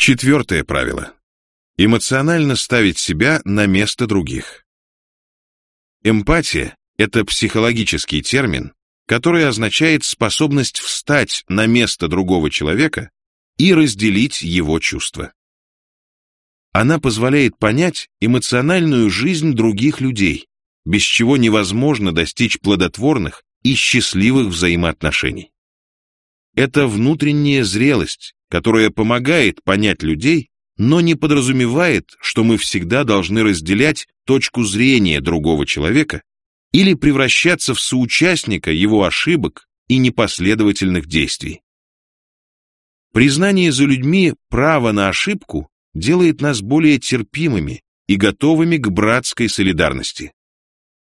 Четвертое правило. Эмоционально ставить себя на место других. Эмпатия – это психологический термин, который означает способность встать на место другого человека и разделить его чувства. Она позволяет понять эмоциональную жизнь других людей, без чего невозможно достичь плодотворных и счастливых взаимоотношений. Это внутренняя зрелость, которая помогает понять людей, но не подразумевает, что мы всегда должны разделять точку зрения другого человека или превращаться в соучастника его ошибок и непоследовательных действий. Признание за людьми права на ошибку делает нас более терпимыми и готовыми к братской солидарности.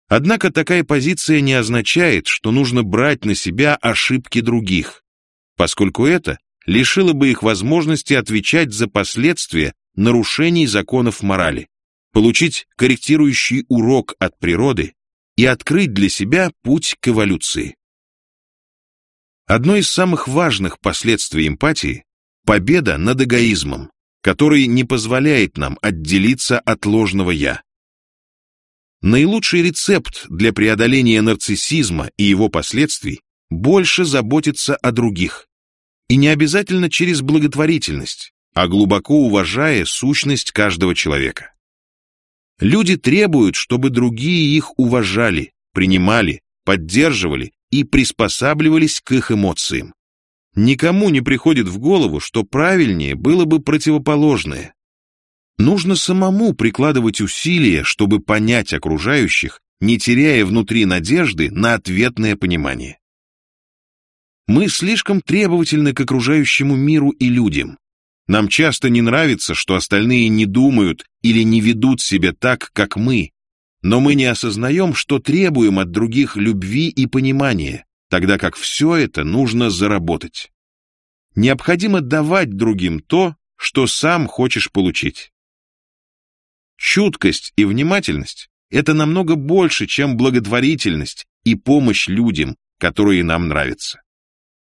Однако такая позиция не означает, что нужно брать на себя ошибки других, поскольку это лишило бы их возможности отвечать за последствия нарушений законов морали, получить корректирующий урок от природы и открыть для себя путь к эволюции. Одно из самых важных последствий эмпатии – победа над эгоизмом, который не позволяет нам отделиться от ложного «я». Наилучший рецепт для преодоления нарциссизма и его последствий – больше заботиться о других. И не обязательно через благотворительность, а глубоко уважая сущность каждого человека. Люди требуют, чтобы другие их уважали, принимали, поддерживали и приспосабливались к их эмоциям. Никому не приходит в голову, что правильнее было бы противоположное. Нужно самому прикладывать усилия, чтобы понять окружающих, не теряя внутри надежды на ответное понимание. Мы слишком требовательны к окружающему миру и людям. Нам часто не нравится, что остальные не думают или не ведут себя так, как мы, но мы не осознаем, что требуем от других любви и понимания, тогда как все это нужно заработать. Необходимо давать другим то, что сам хочешь получить. Чуткость и внимательность – это намного больше, чем благотворительность и помощь людям, которые нам нравятся.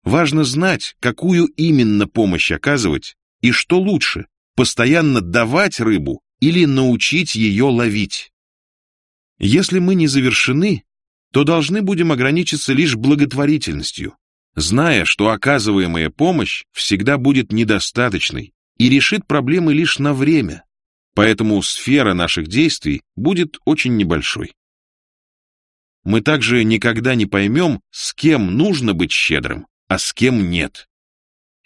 Важно знать, какую именно помощь оказывать и что лучше – постоянно давать рыбу или научить ее ловить. Если мы не завершены, то должны будем ограничиться лишь благотворительностью, зная, что оказываемая помощь всегда будет недостаточной и решит проблемы лишь на время, поэтому сфера наших действий будет очень небольшой. Мы также никогда не поймем, с кем нужно быть щедрым, а с кем нет.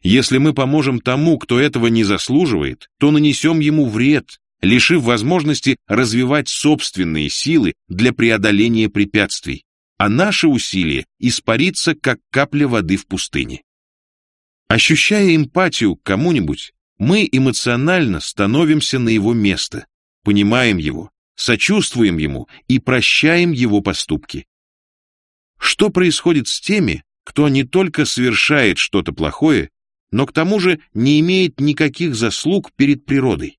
Если мы поможем тому, кто этого не заслуживает, то нанесем ему вред, лишив возможности развивать собственные силы для преодоления препятствий, а наше усилие испарится, как капля воды в пустыне. Ощущая эмпатию к кому-нибудь, мы эмоционально становимся на его место, понимаем его, сочувствуем ему и прощаем его поступки. Что происходит с теми, кто не только совершает что-то плохое, но к тому же не имеет никаких заслуг перед природой?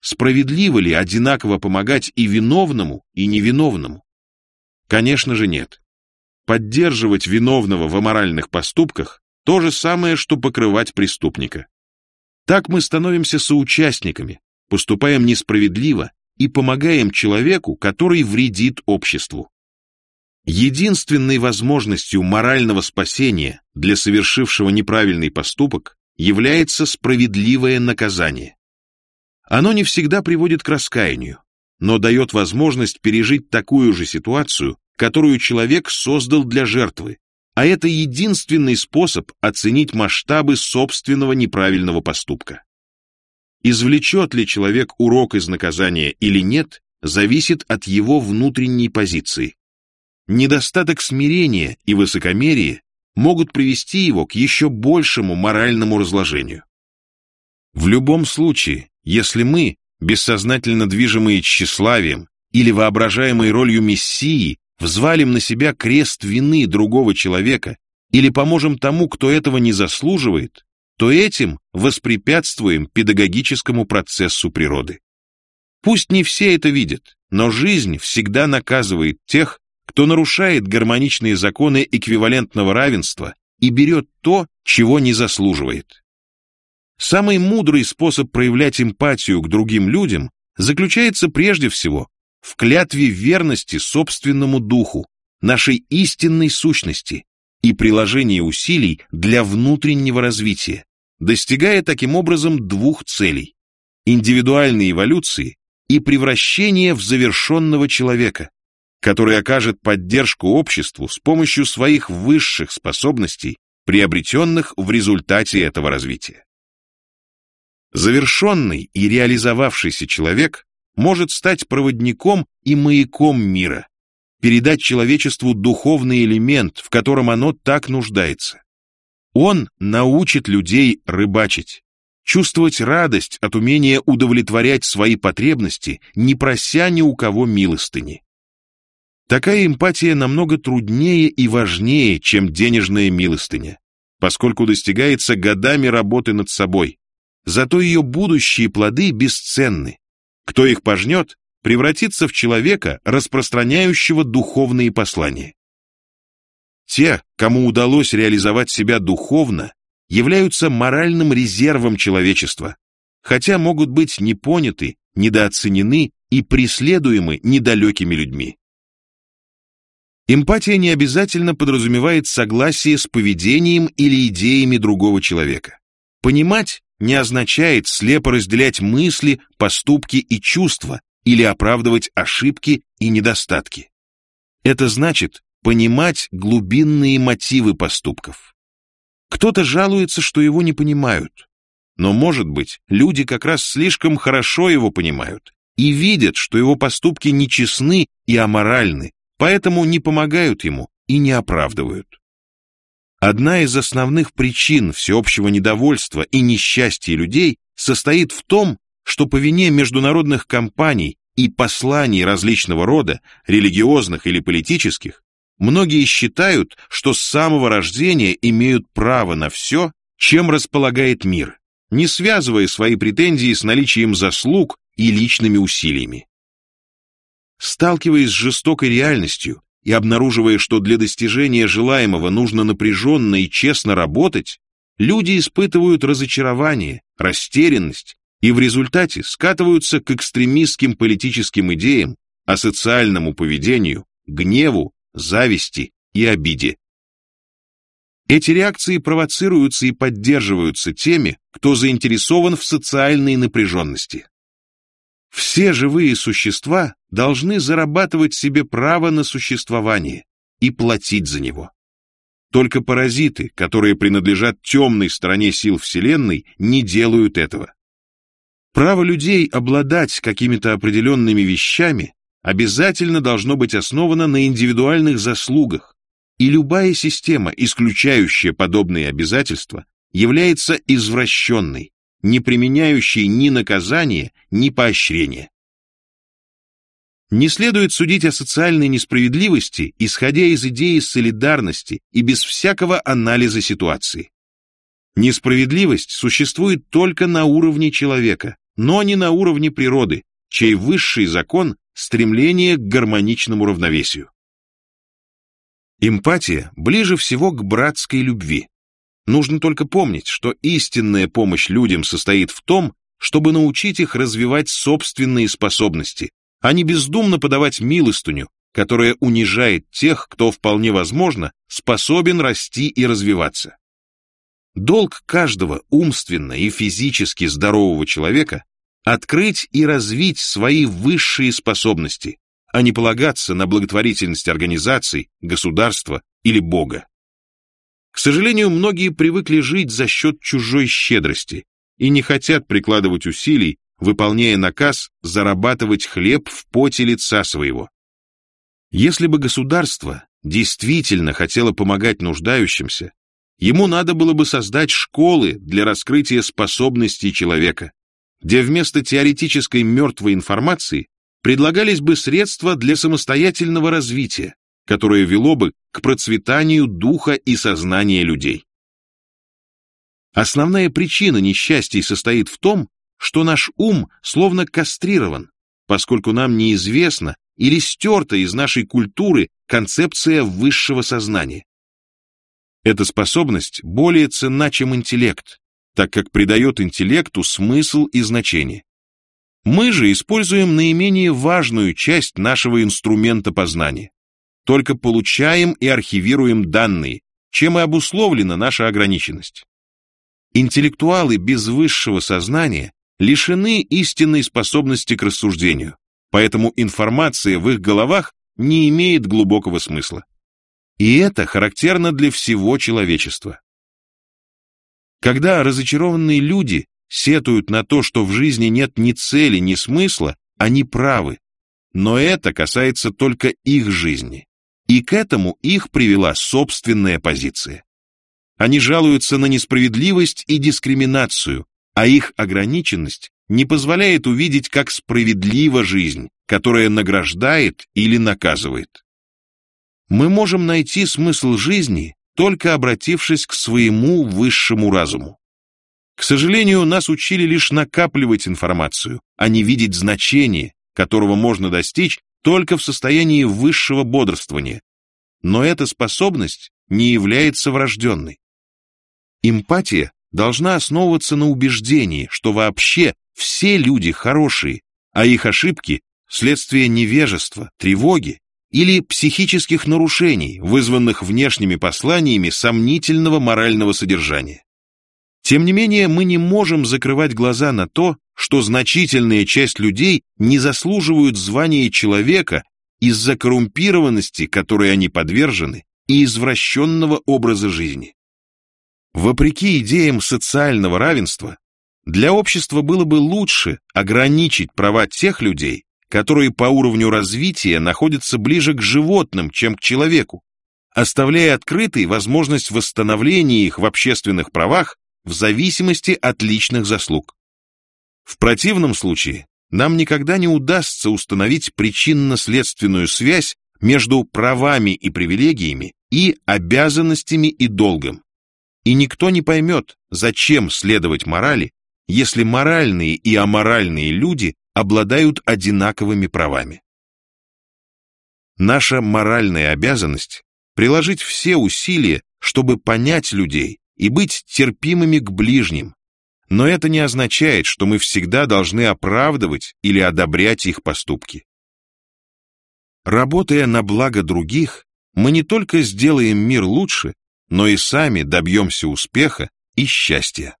Справедливо ли одинаково помогать и виновному, и невиновному? Конечно же нет. Поддерживать виновного в аморальных поступках – то же самое, что покрывать преступника. Так мы становимся соучастниками, поступаем несправедливо и помогаем человеку, который вредит обществу. Единственной возможностью морального спасения для совершившего неправильный поступок является справедливое наказание. Оно не всегда приводит к раскаянию, но дает возможность пережить такую же ситуацию, которую человек создал для жертвы, а это единственный способ оценить масштабы собственного неправильного поступка. Извлечет ли человек урок из наказания или нет, зависит от его внутренней позиции. Недостаток смирения и высокомерия могут привести его к еще большему моральному разложению. В любом случае, если мы, бессознательно движимые тщеславием или воображаемой ролью Мессии, взвалим на себя крест вины другого человека или поможем тому, кто этого не заслуживает, то этим воспрепятствуем педагогическому процессу природы. Пусть не все это видят, но жизнь всегда наказывает тех, кто нарушает гармоничные законы эквивалентного равенства и берет то, чего не заслуживает. Самый мудрый способ проявлять эмпатию к другим людям заключается прежде всего в клятве верности собственному духу, нашей истинной сущности и приложении усилий для внутреннего развития, достигая таким образом двух целей – индивидуальной эволюции и превращения в завершенного человека, который окажет поддержку обществу с помощью своих высших способностей, приобретенных в результате этого развития. Завершенный и реализовавшийся человек может стать проводником и маяком мира, передать человечеству духовный элемент, в котором оно так нуждается. Он научит людей рыбачить, чувствовать радость от умения удовлетворять свои потребности, не прося ни у кого милостыни. Такая эмпатия намного труднее и важнее, чем денежная милостыня, поскольку достигается годами работы над собой. Зато ее будущие плоды бесценны. Кто их пожнет, превратится в человека, распространяющего духовные послания. Те, кому удалось реализовать себя духовно, являются моральным резервом человечества, хотя могут быть непоняты, недооценены и преследуемы недалекими людьми. Эмпатия не обязательно подразумевает согласие с поведением или идеями другого человека. Понимать не означает слепо разделять мысли, поступки и чувства или оправдывать ошибки и недостатки. Это значит понимать глубинные мотивы поступков. Кто-то жалуется, что его не понимают. Но, может быть, люди как раз слишком хорошо его понимают и видят, что его поступки нечестны и аморальны, поэтому не помогают ему и не оправдывают. Одна из основных причин всеобщего недовольства и несчастья людей состоит в том, что по вине международных компаний и посланий различного рода, религиозных или политических, многие считают, что с самого рождения имеют право на все, чем располагает мир, не связывая свои претензии с наличием заслуг и личными усилиями. Сталкиваясь с жестокой реальностью, и обнаруживая, что для достижения желаемого нужно напряженно и честно работать, люди испытывают разочарование, растерянность и в результате скатываются к экстремистским политическим идеям, асоциальному поведению, гневу, зависти и обиде. Эти реакции провоцируются и поддерживаются теми, кто заинтересован в социальной напряженности. Все живые существа должны зарабатывать себе право на существование и платить за него. Только паразиты, которые принадлежат темной стороне сил Вселенной, не делают этого. Право людей обладать какими-то определенными вещами обязательно должно быть основано на индивидуальных заслугах, и любая система, исключающая подобные обязательства, является извращенной, не применяющий ни наказания, ни поощрения. Не следует судить о социальной несправедливости, исходя из идеи солидарности и без всякого анализа ситуации. Несправедливость существует только на уровне человека, но не на уровне природы, чей высший закон – стремление к гармоничному равновесию. Эмпатия ближе всего к братской любви. Нужно только помнить, что истинная помощь людям состоит в том, чтобы научить их развивать собственные способности, а не бездумно подавать милостыню, которая унижает тех, кто вполне возможно способен расти и развиваться. Долг каждого умственно и физически здорового человека – открыть и развить свои высшие способности, а не полагаться на благотворительность организаций, государства или Бога. К сожалению, многие привыкли жить за счет чужой щедрости и не хотят прикладывать усилий, выполняя наказ зарабатывать хлеб в поте лица своего. Если бы государство действительно хотело помогать нуждающимся, ему надо было бы создать школы для раскрытия способностей человека, где вместо теоретической мертвой информации предлагались бы средства для самостоятельного развития, которое вело бы к процветанию духа и сознания людей. Основная причина несчастий состоит в том, что наш ум словно кастрирован, поскольку нам неизвестна или стерта из нашей культуры концепция высшего сознания. Эта способность более ценна, чем интеллект, так как придает интеллекту смысл и значение. Мы же используем наименее важную часть нашего инструмента познания. Только получаем и архивируем данные, чем и обусловлена наша ограниченность. Интеллектуалы без высшего сознания лишены истинной способности к рассуждению, поэтому информация в их головах не имеет глубокого смысла. И это характерно для всего человечества. Когда разочарованные люди сетуют на то, что в жизни нет ни цели, ни смысла, они правы. Но это касается только их жизни. И к этому их привела собственная позиция. Они жалуются на несправедливость и дискриминацию, а их ограниченность не позволяет увидеть, как справедлива жизнь, которая награждает или наказывает. Мы можем найти смысл жизни, только обратившись к своему высшему разуму. К сожалению, нас учили лишь накапливать информацию, а не видеть значение, которого можно достичь только в состоянии высшего бодрствования. Но эта способность не является врожденной. Эмпатия должна основываться на убеждении, что вообще все люди хорошие, а их ошибки – следствие невежества, тревоги или психических нарушений, вызванных внешними посланиями сомнительного морального содержания. Тем не менее, мы не можем закрывать глаза на то, что значительная часть людей не заслуживают звания человека из-за коррумпированности, которой они подвержены, и извращенного образа жизни. Вопреки идеям социального равенства, для общества было бы лучше ограничить права тех людей, которые по уровню развития находятся ближе к животным, чем к человеку, оставляя открытой возможность восстановления их в общественных правах в зависимости от личных заслуг. В противном случае нам никогда не удастся установить причинно-следственную связь между правами и привилегиями и обязанностями и долгом. И никто не поймет, зачем следовать морали, если моральные и аморальные люди обладают одинаковыми правами. Наша моральная обязанность – приложить все усилия, чтобы понять людей и быть терпимыми к ближним. Но это не означает, что мы всегда должны оправдывать или одобрять их поступки. Работая на благо других, мы не только сделаем мир лучше, но и сами добьемся успеха и счастья.